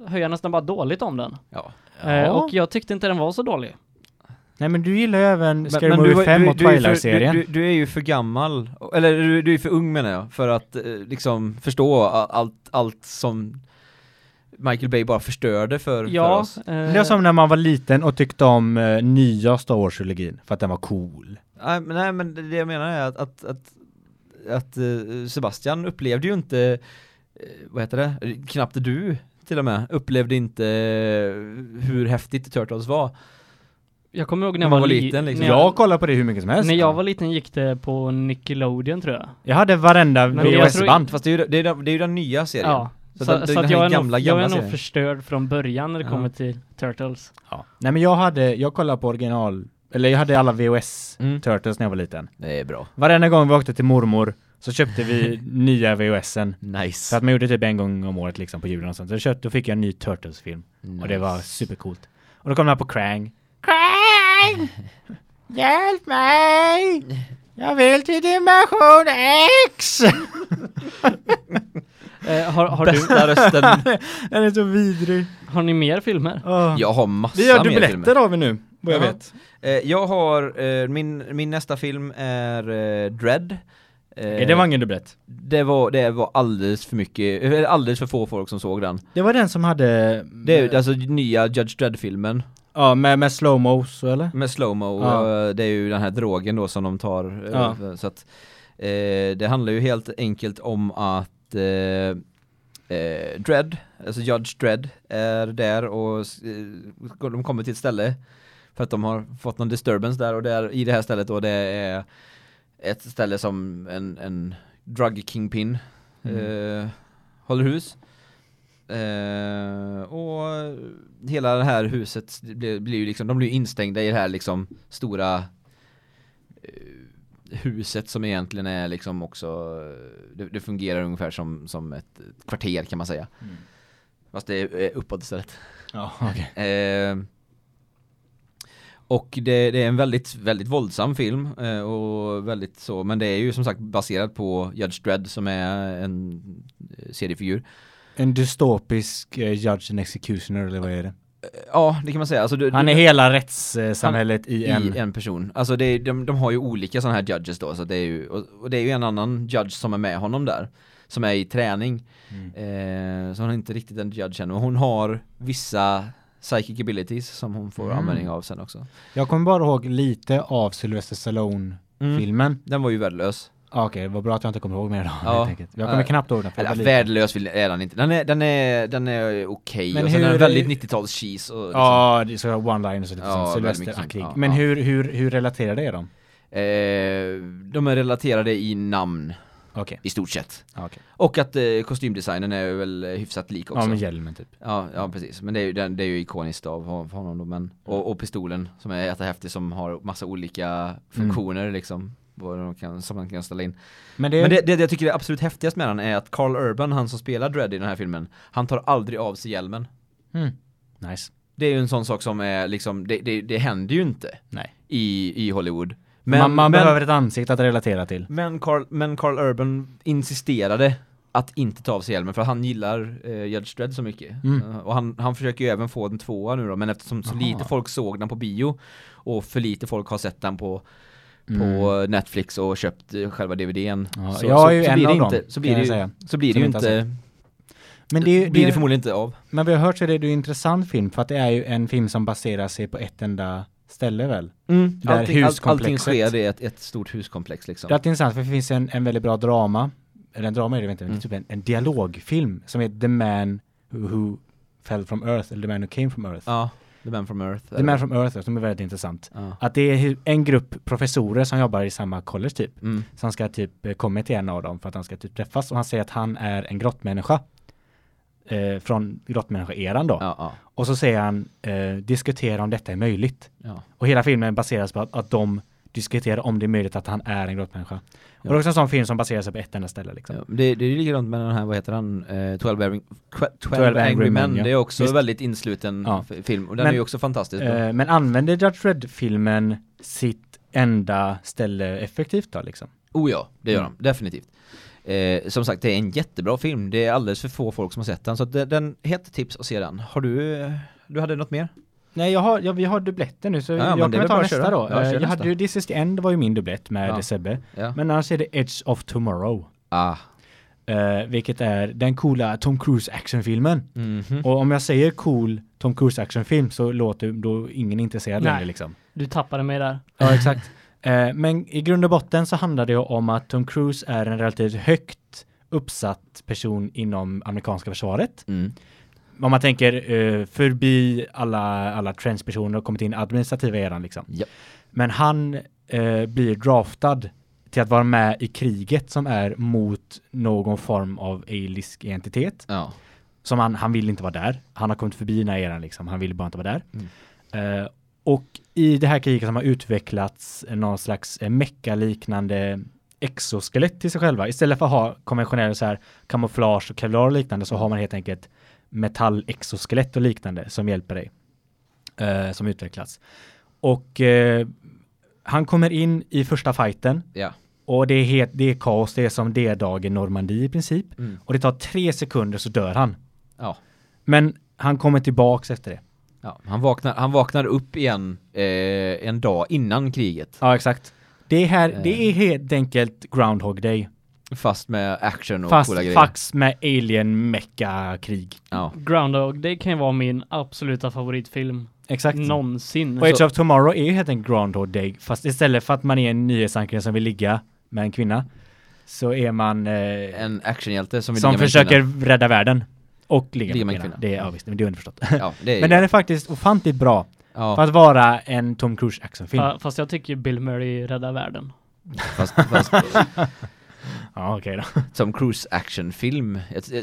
hör jag nästan bara dåligt om den. Ja. Eh, och jag tyckte inte den var så dålig. Nej men du gillar ju även Scary du Movie var- 5 du- och du är ju för- Twilight-serien. Du, du, du är ju för gammal, eller du, du är för ung menar jag, för att eh, liksom förstå allt, allt som Michael Bay bara förstörde för, för Ja, oss. eh, Det är som när man var liten och tyckte om uh, nya Star Wars-trilogin för att den var cool. Nej men, nej, men det jag menar är att, att, att, att eh, Sebastian upplevde ju inte, eh, vad heter det, knappt du till och med, upplevde inte eh, hur häftigt Turtles var. jag kommer ihåg när när jag man var, var li- liten, liksom. Jag, Jag kollar på det hur mycket som helst. när jag var liten gick det på Nickelodeon tror jag. Jag hade varenda VHS-band. Fast det är ju, det är, det är ju den nya serien. Ja. Så Så, den- så, den att jag är, gamla, nog, jag är nog förstörd från början när det Ja. kommer till Turtles. Ja. Nej men jag hade, jag kollade på original, eller jag hade alla VHS Mm. Turtles när jag var liten. Det är bra. Varenda gång vi åkte till mormor så köpte vi nya VHSen. För Nice. att man gjorde typ en gång om året liksom på julen och sånt. Så köpte, då fick jag en ny Turtles-film. Och det var supercoolt. Och då kom jag på Krang. Krang! Hjälp mig! Jag vill till dimension X! Eh, har, har, du, Bästa rösten. Den är så vidrig. har ni mer filmer? Jag har massa Vi gör mer dubbletter filmer. har vi nu, vad jag Ja. vet. Eh, jag har, eh, min, min nästa film är eh, Dread. Eh, det var ingen dubblett. det var, det var alldeles för mycket, alldeles för få folk som såg den. Det var den som hade... Det är alltså nya Judge Dredd-filmen Ja, med, med slow-mo så eller? med slowmo, Ja. eh, det är ju den här drogen då som de tar. eh, Ja. Så att, eh, det handlar ju helt enkelt om att eh, eh, Dredd, alltså Judge Dredd, är där och eh, de kommer till ett ställe för att de har fått någon disturbance där och där i det här stället då det är ett ställe som en, en drug kingpin eh, håller hus. Eh, och hela det här huset blir, blir ju liksom, de blir instängda i det här liksom stora huset som egentligen är liksom också, eh, det, det fungerar ungefär som, som ett kvarter kan man säga. Mm. Fast det är eh, uppåt istället. Ja, okej. Eh, och det, det är en väldigt, väldigt våldsam film eh, och väldigt så, men det är ju som sagt baserat på Judge Dredd som är en eh, seriefigur. En dystopisk eh, judge and executioner eller vad är det? Ja, det kan man säga. Alltså, du, Han du- är hela rättssamhället i i en... en, person. Alltså det är, de, de har ju olika sådana här judges då, så det är ju, och, och det är ju en annan judge som är med honom där, som är i träning. Mm. Eh, så hon är inte riktigt en judge än, och hon har vissa psychic abilities som hon får Mm. användning av sen också. Jag kommer bara ihåg lite av Sylvester Stallone-filmen. Den var ju värdelös. Ah, Okej, vad bra att jag inte kommer ihåg mer då. Ja. Jag kommer Ja. knappt ihåg den. Eller var värdelös vill- är den inte. Den är, den är, den är okej, Men och sen är den väldigt 90-tals cheese och liksom, Ja, det är så one-liners och lite Ja, sånt. Sylvester-aktig. ja, Men ja. hur, hur, hur relaterade är de? eh, De är relaterade i namn, Okej. i stort sett. Okej. Och att eh, kostymdesignen är väl hyfsat lik också. Ja, med hjälmen typ. Ja, ja precis. Men det är ju, den, det är ju ikoniskt av honom då, men och, och pistolen som är jättehäftig som har massa olika funktioner liksom. Kan, som man kan ställa in. Men det, Men det, det jag tycker är absolut häftigast med den är att Carl Urban, han som spelar Dredd i den här filmen, han tar aldrig av sig hjälmen. Mm. Nice. Det är ju en sån sak som är liksom, det, det, det händer ju inte Nej. i, i Hollywood. Men, man, man men, behöver ett ansikte att relatera till. men, Carl, men Carl Urban insisterade att inte ta av sig hjälmen för att han gillar eh, Judge Dredd så mycket. Mm. Eh, och han, han försöker ju även få den tvåa nu då, men eftersom så Aha. lite folk såg den på bio och för lite folk har sett den på, Mm. på Netflix och köpt eh, själva DVDn. Ja, så, jag så, är ju så en blir det av inte, dem, så blir det säga. så blir det ju inte Men det, ju- blir det det, förmodligen inte av. men vi har hört så är det ju en intressant film för att det är ju en film som baserar sig på ett enda ställe väl? Mm, Det här allting, all, allting sker i ett, ett stort huskomplex liksom. Det är intressant för det finns en, en väldigt bra drama, eller en drama är det inte, Mm. typ en, en dialogfilm som heter The Man Who, who Fell from Earth, eller The Man Who Came from Earth. Ja, The Man from Earth. The Man from Earth, som är väldigt intressant. Ja. Att det är en grupp professorer som jobbar i samma college typ. Mm. Som ska typ eh, komma till en av dem för att han ska typ träffas och han säger att han är en grottmänniska. Eh, från grottmänniska-eran då. Ja, ja, Och så säger han eh, diskutera om detta är möjligt. Och hela filmen baseras på att, att de diskuterar om det är möjligt att han är en grottmänniska. Och det är Ja. också en sån film som baserar sig på ett enda ställe liksom. Ja, det, det är likadant med den här, vad heter han, eh, 12, Angry, 12, 12 Angry Men, ja. det är också Visst. väldigt insluten Ja. film, och den Men- är ju också fantastisk. Eh, men använder Judge Red-filmen sitt enda ställe effektivt då liksom? Oh ja, det gör Mm. de, definitivt. Eh, som sagt, det är en jättebra film, det är alldeles för få folk som har sett den, så det, den, hett tips att se den. Har du, eh, du hade något mer? Nej, jag har, ja, vi har dubbletter nu så Ja, jag kommer ta nästa köra. då. Ja, Eh, jag nästa. hade ju This is the End var ju min dubblett med Ja. Sebbe. Ja. Men annars är det Edge of Tomorrow. ah. Eh, vilket är den coola Tom Cruise actionfilmen. Mhm. Och om jag säger cool Tom Cruise actionfilm så låter då ingen intresserad Nej. längre liksom. Du tappade mig där. Ja, exakt. Eh, men i grund och botten så handlar det om att Tom Cruise är en relativt högt uppsatt person inom amerikanska försvaret. Mm. Om man tänker eh, förbi alla, alla trendspersoner och kommit in administrativa eran liksom. Japp. Men han eh, blir draftad till att vara med i kriget som är mot någon form av alisk entitet. Ja. Som han, han vill inte vara där. Han har kommit förbi den här eran liksom. Han vill bara inte vara där. Eh, och i det här kriget som har utvecklats någon slags mecka-liknande exoskelett till sig själva. Istället för att ha konventionella så här kamouflage och kevlar och liknande så har man helt enkelt metall-exoskelett och liknande som hjälper dig. Eh, som utvecklats. Och eh, han kommer in i första fighten Ja. och det är, helt, det är kaos. Det är som D-dagen Normandie i princip. Mm. Och det tar tre sekunder så dör han. Ja. Men han kommer tillbaks efter det. ja. Han, vaknar, han vaknar upp igen eh, en dag innan kriget, Ja, exakt. Det är, här, Eh. det är helt enkelt Groundhog Day. Fast med action och Fast coola grejer. fax med alien mecha krig Ja. Groundhog, det kan ju vara min absoluta favoritfilm Exakt. någonsin. Och Age of Tomorrow är ju helt enkelt Groundhog Day. Fast istället för att man är en nyhetsankare som vill ligga med en kvinna så är man eh, En actionhjälte som vill som en försöker kvinna. rädda världen. Och ligga Ligga med en en kvinna. kvinna. Det är, ja, visst, men det är underförstått. Ja, det är men den är faktiskt ofantligt bra ja, för att vara en Tom Cruise actionfilm. Fa- Fast jag tycker Bill Murray räddar världen. fast, fast Ja, okej då. som cruise actionfilm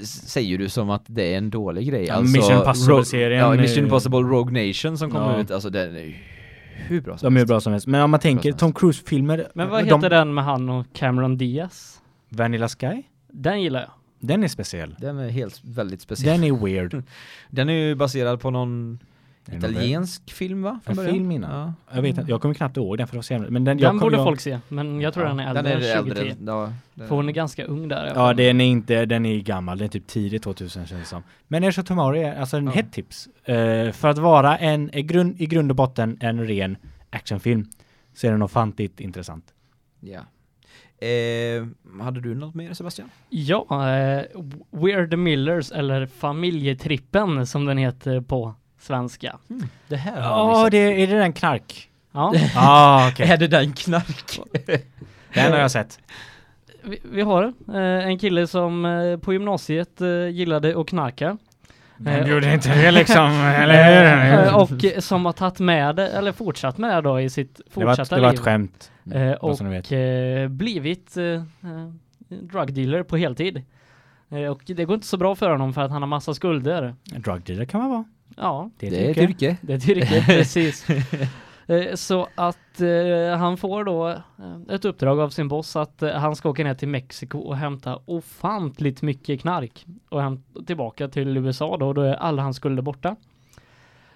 säger du som att det är en dålig grej. Ja, Mission Impossible-serien Ja, är- Mission Impossible Rogue Nation som kom Ja. ut, alltså den är ju hur bra som De är helst. bra som helst. Men om man tänker Tom helst. Cruise-filmer. Men vad de- heter den med han och Cameron Diaz? Vanilla Sky? Den gillar jag. Den är speciell. Den är helt väldigt speciell. Den är weird. Den är ju baserad på Är någon italiensk film va? En film innan? Ja. Jag vet inte, jag kommer knappt ihåg den för det var så jävla- Men den, Den borde jag, folk se, men jag tror den är äldre Den är 2010. äldre. Ja, den- För hon är ganska ung där. Ja, den är inte, den är gammal, den är typ tidigt 2000 känns det som. Men of Tomorrow är alltså en Ja. hett tips. Eh, för att vara en, i grund, i grund och botten en ren actionfilm så är den ofantligt intressant. ja. Eh, hade du något mer Sebastian? Ja, eh, We're the Millers eller Familjetrippen som den heter på svenska. Det här Ja, det är det den knark? Ja, ah, okej. Är det den knark? Den har jag sett. vi, vi har eh, en kille som eh, på gymnasiet eh, gillade att knarka. Den Eh, gjorde inte det liksom, eller Eh, och som har tagit med det, eller fortsatt med det då i sitt det var, ett- fortsatta det var ett liv. skämt. Eh, ni och eh, blivit eh, eh, drug dealer på heltid. Eh, och det går inte så bra för honom för att han har massa skulder. En drug dealer kan man vara. Ja, Det är, Det är ett yrke. det är ett yrke, precis. Eh, Så att eh, han får då eh, ett uppdrag av sin boss att eh, han ska åka ner till Mexiko och hämta ofantligt mycket knark och hämta tillbaka till USA då, då är alla hans skulder borta.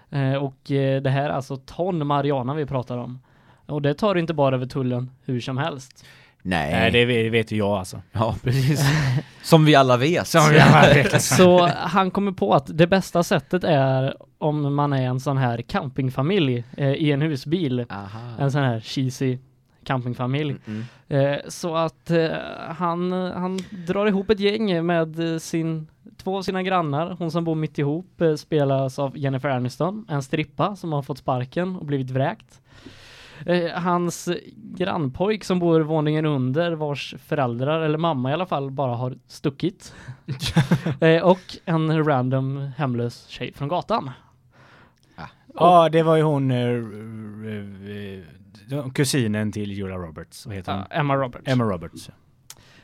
Eh, Och det här är alltså ton marijuana vi pratar om. Och det tar inte bara över tullen hur som helst. Nej. Nej, det vet- ju jag alltså. Ja, precis. Som vi alla vet. Som vi alla vet. Så han kommer på att det bästa sättet är om man är en sån här campingfamilj eh, i en husbil. Aha. En sån här cheesy campingfamilj. Mm. Eh, så att eh, han, han drar ihop ett gäng med sin, två av sina grannar. Hon som bor mitt ihop eh, spelas av Jennifer Aniston. En strippa som har fått sparken och blivit vräkt. Eh, hans grannpojk som bor våningen under vars föräldrar, eller mamma i alla fall, bara har stuckit. eh, och en random hemlös tjej från gatan. Ja, det var ju hon eh, kusinen till Julia Roberts. Vad heter hon? Emma Roberts. Emma Roberts.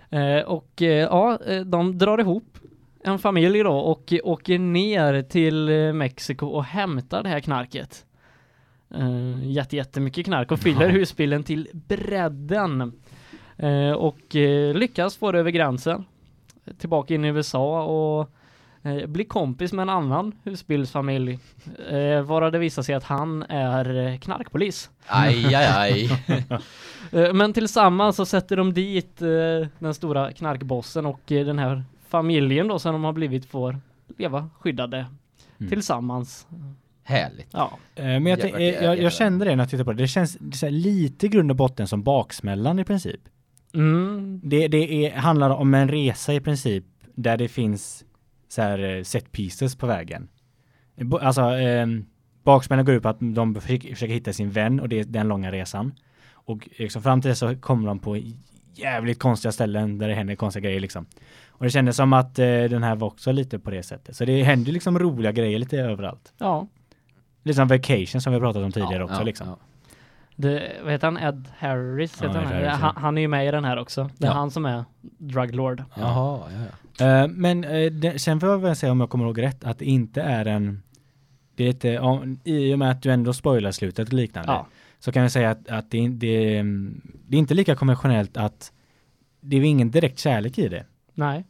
Eh, och eh, ja, de drar ihop en familj då och åker ner till Mexiko och hämtar det här knarket. Uh, jätte, jättemycket knark och fyller Ja. husbilen till bredden. Eh, och eh, lyckas få det över gränsen. Tillbaka in i USA och eh, blir kompis med en annan husbilsfamilj. Uh, varav det visar sig att han är eh, knarkpolis. Aj, aj, aj. Eh, Men tillsammans så sätter de dit eh, den stora knarkbossen och eh, den här familjen då som de har blivit får leva skyddade Mm. tillsammans. Härligt. Ja. Eh, Men jag, tänk- jag, jävlar. jag kände det när jag tittade på det. Det känns det lite grund och botten som baksmällan i princip. Mm. Det, det är, handlar om en resa i princip där det finns så här eh, set pieces på vägen. Alltså eh, baksmällan går ut på att de försöker, försöker hitta sin vän och det är den långa resan. Och liksom fram till det så kommer de på jävligt konstiga ställen där det händer konstiga grejer liksom. Och det kändes som att eh, den här var också lite på det sättet. Så det händer liksom roliga grejer lite överallt. Ja. Lite som Vacation som vi pratat om tidigare Ja, också ja, liksom. ja. Det, vad heter han? Ed Harris? Heter han, Harris, ja. han, han är ju med i den här också. Det är Ja. han som är druglord. Jaha, ja, ja. Eh, men eh, det, sen får jag väl säga om jag kommer ihåg rätt att det inte är en det är lite, om- i och med att du ändå spoilar slutet och liknande Ja. så kan jag säga att, att det, det, det är inte lika konventionellt att det är ingen direkt kärlek i det. Nej.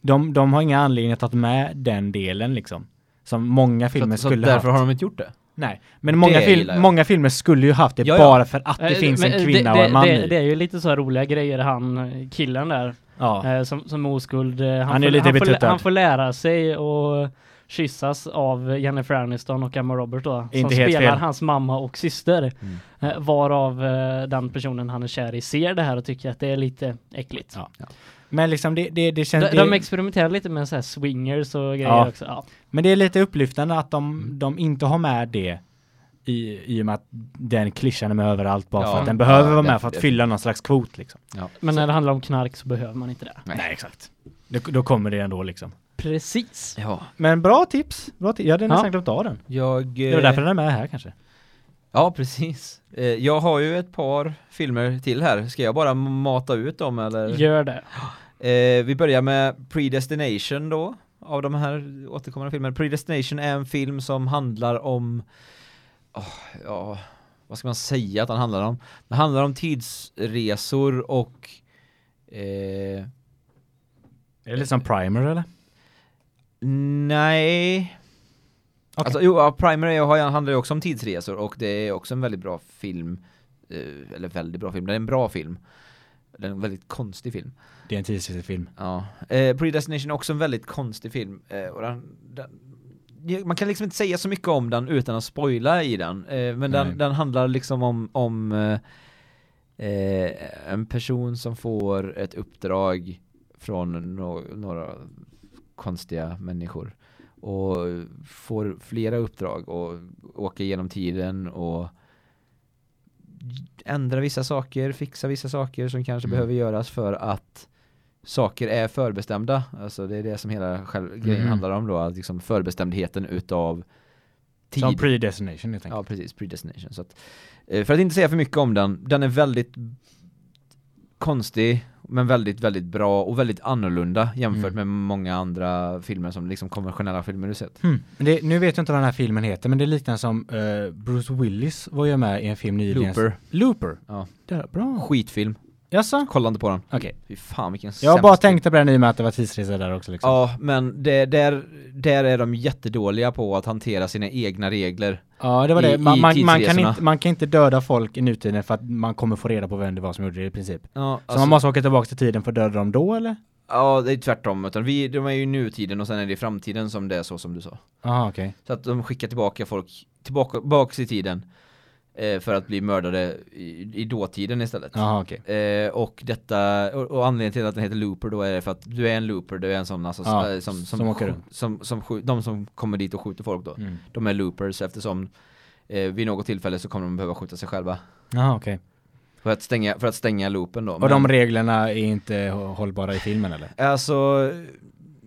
De, de har inga anledningar att ta med den delen liksom. Som många Så, filmer att- så skulle därför haft. har de inte gjort det? Nej, men många, jag. många filmer skulle ju haft det Ja, ja. bara för att det Eh, finns en det- kvinna det, och en man det, i. det är ju lite så här roliga grejer han, eh, killen där, ja. eh, som, som oskuld. eh, Han, Han är får, lite han, får, han får lära sig och kyssas av Jennifer Aniston och Emma Roberts då. Som Inte helt spelar fel. hans mamma och syster. Mm. Eh, varav eh, den personen han är kär i ser det här och tycker att det är lite äckligt. Ja. Men liksom det, det, det känns... De, de experimenterar lite med så här swingers och grejer Ja. också. Ja. Men det är lite upplyftande att de, de inte har med det i, i och med att den klyschan är med överallt bara för Ja. att den behöver Ja, vara med det- för att fylla någon slags kvot liksom. Men när det handlar om knark så behöver man inte det. Nej. exakt. Då, då kommer det ändå liksom. Precis. Ja, Men bra tips! Bra tips. Jag hade Ja. nästan glömt av den. jag... Det var därför den är med här kanske. Ja, precis. Eh, Jag har ju ett par filmer till här. Ska jag bara mata ut dem eller? Gör det. Eh, vi börjar med Predestination då, av de här återkommande filmerna. Predestination är en film som handlar om, åh, ja, vad ska man säga att den handlar om? Det handlar om tidsresor och, eh, Är det lite som Primer eller? nej, Okej. Alltså, jo, ja, Primer handlar ju också om tidsresor och det är också en väldigt bra film. Eh, eller väldigt bra film, det är en bra film. Det är en väldigt konstig film. Det är en tidsresefilm. Ja. Eh, Predestination är också en väldigt konstig film. Eh, och den, den, man kan liksom inte säga så mycket om den utan att spoila i den. Eh, men den, den handlar liksom om, om eh, eh, en person som får ett uppdrag från no några konstiga människor. Och får flera uppdrag och åker genom tiden och ändra vissa saker, fixa vissa saker som kanske Mm. behöver göras för att saker är förbestämda. Alltså det är det som hela själv, grejen Mm. handlar om då, att liksom förbestämdheten utav tid. Som Predestination helt enkelt. Ja, precis, predestination. Så att, eh, för att inte säga för mycket om den, den är väldigt konstig, men väldigt, väldigt bra och väldigt annorlunda jämfört Mm. med många andra filmer som liksom konventionella filmer du sett. Men Det, nu vet jag inte vad den här filmen heter, men det är liknande som eh, Bruce Willis var ju med i en film nyligen. Looper. Looper? Ja. Det är bra. Skitfilm. Jaså? Kolla inte på den. Okej. Fy fan vilken Jag bara film. tänkt på den i och med att det var tidsresa där också liksom. Ja, men det, där, där är de jättedåliga på att hantera sina egna regler. Ja, det var I- det. Man, man, man, kan inte, man kan inte döda folk i nutiden för att man kommer få reda på vem det var som gjorde det i princip. Ja, Så man måste åka tillbaka till tiden för att döda dem då eller? ja det är tvärtom, utan vi, de är ju i nutiden och sen är det i framtiden som det är så som du sa. Jaha okej. Så att de skickar tillbaka folk tillbaka, tillbaka i tiden för att bli mördade i, i dåtiden istället. Jaha okej. Eh, och detta, och, och anledningen till att den heter Looper då är för att du är en looper, du är en sån alltså, Ja, eh, som, som, som åker som, som, skj- de som kommer dit och skjuter folk då. Mm. De är loopers eftersom eh, vid något tillfälle så kommer de behöva skjuta sig själva. Jaha, okej. För att stänga, för att stänga loopen då. Och de reglerna är inte hå- hållbara i filmen eller? Alltså,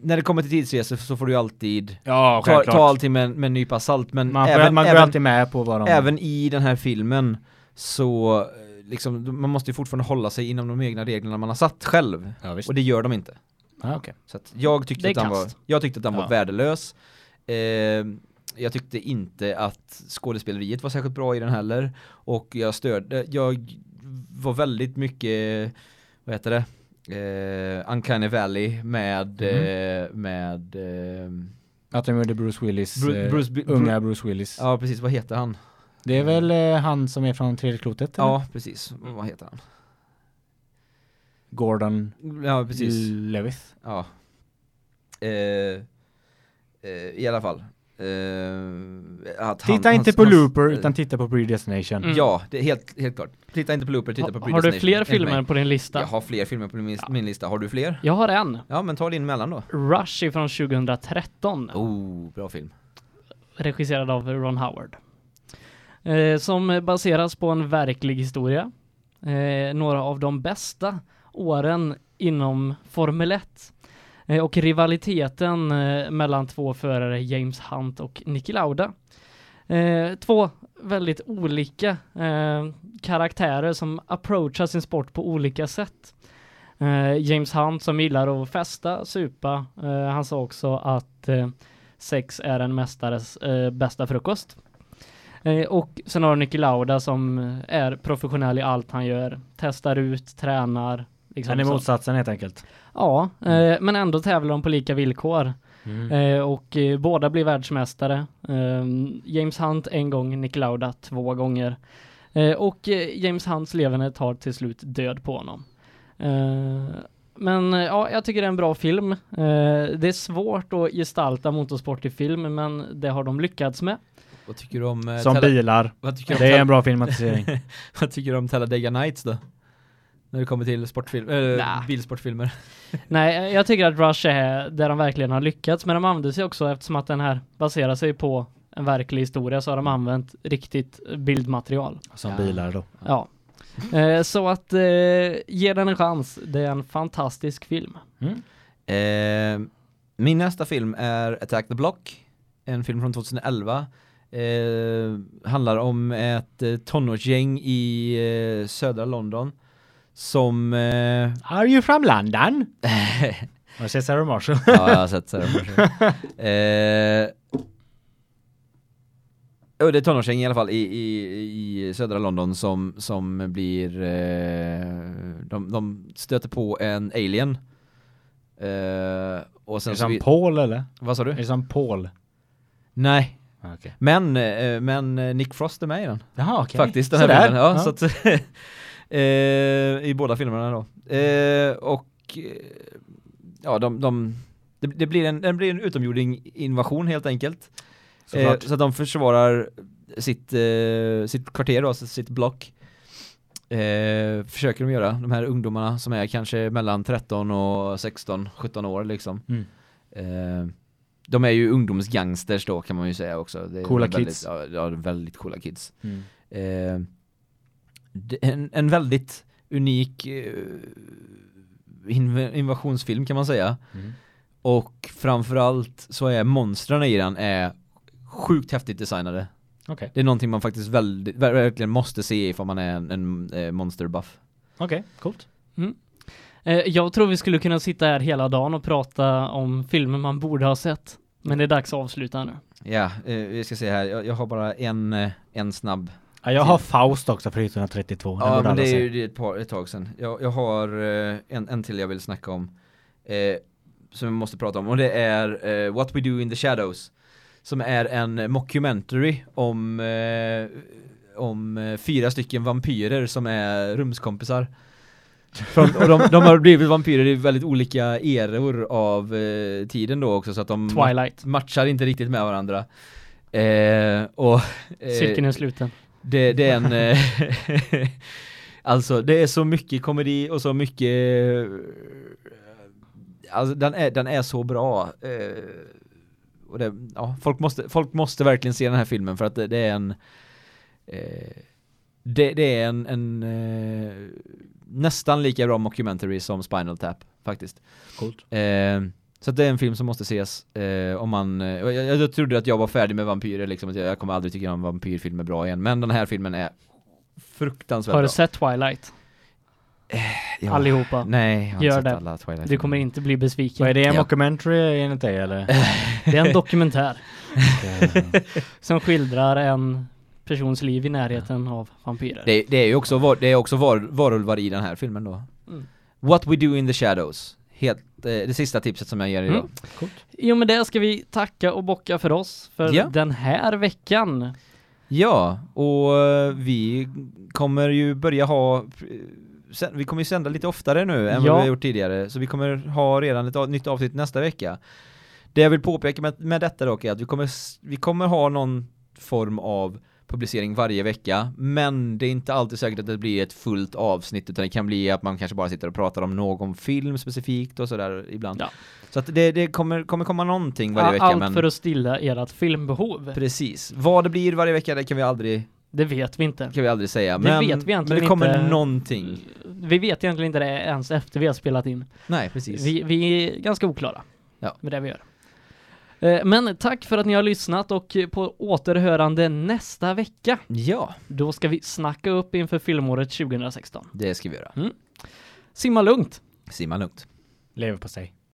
när det kommer till tidsresor så får du ju alltid Ja, ta, ta allting med, med en nypa salt men Man, även, man går även, alltid med på vad de... även i den här filmen så eh, liksom, man måste ju fortfarande hålla sig inom de egna reglerna man har satt själv. Ja, visst. Och det gör de inte. Ah, okej. Så att jag tyckte att den var, jag tyckte att den var Ja. värdelös. Eh, jag tyckte inte att skådespeleriet var särskilt bra i den heller. Och jag störde, jag var väldigt mycket, vad heter det? Eh, Uncanny Valley med, Mm. eh, med, eh, Att de gjorde Bruce Willis, eh, Bruce Bi- unga Bruce Willis. ja precis, vad heter han? Det är väl eh, han som är från tredje klotet? eller? Ja, precis, vad heter han? Gordon Ja, precis. Lewis. Ja. Eh, eh, I alla fall. Eh, att han- Titta inte hans- på hans- Looper utan titta på Predestination. Mm. Ja, det är helt, helt klart. Titta inte på Looper, titta på Ha, har du Predestination, fler filmer på din lista? Jag har fler filmer på min, Ja. min lista. Har du fler? Jag har en. Ja, men ta din mellan då. Rush ifrån 2013. Oh, bra film. regisserad av Ron Howard. Eh, som baseras på en verklig historia. Eh, några av de bästa åren inom Formel 1. Eh, och rivaliteten eh, mellan två förare, James Hunt och Niki Lauda. Eh, två väldigt olika karaktärer som approachar sin sport på olika sätt. James Hunt som gillar att festa, supa. Han sa också att sex är en mästares bästa frukost. Och sen har du Niki Lauda som är professionell i allt han gör. Testar ut, tränar. Liksom Han är motsatsen helt enkelt. Ja, eh, men ändå tävlar de på lika villkor. Mm. Eh, och eh, båda blir världsmästare. Eh, James Hunt en gång, Niki Lauda två gånger. Eh, och eh, James Hunts levande tar till slut död på honom. Eh, men ja, jag tycker det är en bra film. Eh, det är svårt att gestalta motorsport i film, men det har de lyckats med. Vad tycker du om... eh, Som bilar. vad, tycker du om Det är en bra filmatisering. vad tycker du om Talladega Nights då? När det kommer till sportfilm, äh, Nah. bilsportfilmer. Nej, jag tycker att Rush är där de verkligen har lyckats, men de använder sig också eftersom att den här baserar sig på en verklig historia så har de använt riktigt bildmaterial. Som Ja. bilar då. Ja. Eh, så att eh, ge den en chans. Det är en fantastisk film. Eh, min nästa film är Attack the Block, en film från 2011. Eh, handlar om ett eh, tonårsgäng i eh, södra London som... Eh, Are you from London? Har du sett Sarah Marshall? ja, jag har sett Sarah Marshall. eh, och det är tonårsgäng i alla fall i, i, i södra London som, som blir... Eh, de, de stöter på en alien. Eh, och Är sen det så som vi, Paul eller? Vad sa du? Är det som Paul? Nej, Ah, Okej. men, eh, men Nick Frost är med i den. Jaha okej. Faktiskt, den här filmen. Ja, Ja. Så att, I båda filmerna då. Eh, och eh, ja, de, de det, det, blir en, det blir en utomjording invasion helt enkelt. Eh, så att de försvarar sitt, eh, sitt kvarter då, alltså sitt block. Eh, försöker de göra, de här ungdomarna som är kanske mellan 13 och 16, 17 år liksom. Mm. Eh, de är ju ungdomsgangsters då kan man ju säga också. Det är Coola väldigt, kids. Ja, ja, väldigt coola kids. Mm. En, en väldigt unik eh, inv- invasionsfilm kan man säga. Mm. Och framförallt så är monstren i den är sjukt häftigt designade. Okej. Det är någonting man faktiskt väldigt, ver- verkligen måste se ifall man är en, en eh, monsterbuff. Okej, coolt. Eh, jag tror vi skulle kunna sitta här hela dagen och prata om filmer man borde ha sett. Men det är dags att avsluta nu. Ja, eh, vi ska se här. Jag, jag har bara en, en snabb Ja, jag har Faust också för 1932. Den Ja borde men det är ju det är ett, par, ett tag sedan. Jag, jag har eh, en, en till jag vill snacka om. Eh, som vi måste prata om och det är eh, What We Do In The Shadows. Som är en mockumentary om, eh, om eh, fyra stycken vampyrer som är rumskompisar. Från, och de, de har blivit vampyrer i väldigt olika eror av eh, tiden då också så att de Twilight. matchar inte riktigt med varandra. Eh, och, eh, Cirkeln är sluten. Det, det är en... eh, alltså det är så mycket komedi och så mycket... Alltså den är, den är så bra. eh, och det, ja, folk, måste, folk måste verkligen se den här filmen för att det, det är en... eh, det, det är en, en eh, nästan lika bra mockumentary som Spinal Tap faktiskt. Coolt. Eh, så det är en film som måste ses eh, om man, eh, jag, jag, trodde att jag var färdig med vampyrer liksom, att jag, jag kommer aldrig tycka om vampyrfilmer bra igen, men den här filmen är fruktansvärt Har du bra. sett Twilight? Ja. Allihopa. Nej, jag har inte Gör sett det. alla Twilight Du kommer inte bli besviken. Vad är det, en Ja. mockumentary enligt dig eller? Det är en dokumentär Eh, som skildrar en persons liv i närheten av vampyrer. Det, det är ju också, var, det är också var, varulvar i den här filmen då. Mm. What We Do In The Shadows. Helt, eh, det sista tipset som jag ger idag. Mm. I och med det ska vi tacka och bocka för oss för Ja. den här veckan. Ja, och eh, vi kommer ju börja ha eh, vi kommer ju sända lite oftare nu än Ja. vad vi har gjort tidigare, så vi kommer ha redan ett nytt avsnitt nästa vecka. Det jag vill påpeka med, med detta dock är att vi kommer, vi kommer ha någon form av publicering varje vecka, men det är inte alltid säkert att det blir ett fullt avsnitt, utan det kan bli att man kanske bara sitter och pratar om någon film specifikt och sådär ibland. Ja. Så att det, det kommer, kommer komma någonting varje vecka, Allt men för att stilla ert filmbehov. precis. Vad det blir varje vecka, det kan vi aldrig Det vet vi inte. kan vi aldrig säga, Det men, vet vi egentligen men det kommer inte. någonting. Vi vet egentligen inte det ens efter vi har spelat in. Nej, precis. Vi, vi är ganska oklara Ja. med det vi gör. Eh, Men tack för att ni har lyssnat och på återhörande nästa vecka. Ja, Då ska vi snacka upp inför filmåret 2016. det ska vi göra. Simma lugnt! Simma lugnt. Lever på sig.